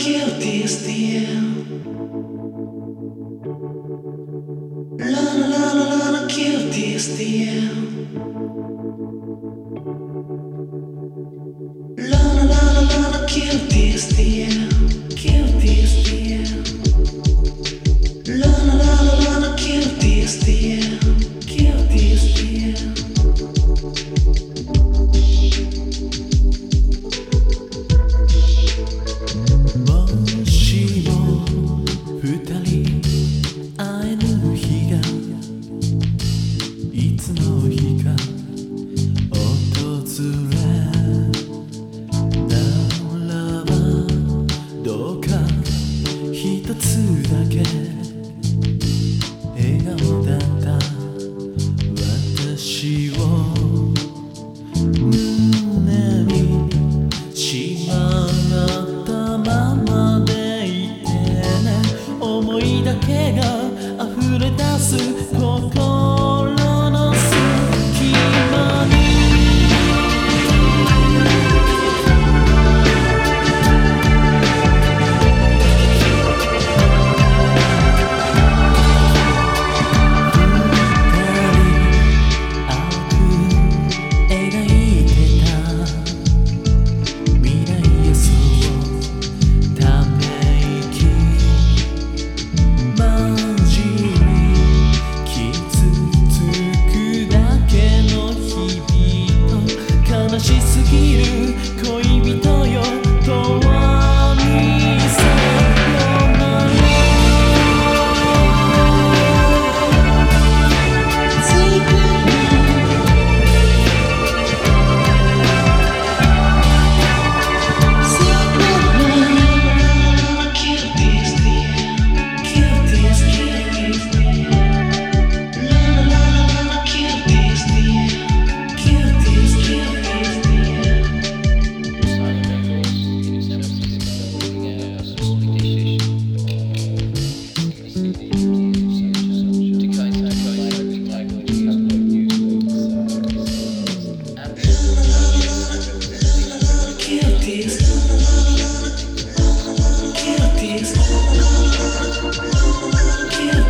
kill this deal. Kill this deal. La la la kill this deal. Kill this deal. 一つだけ。Thank you.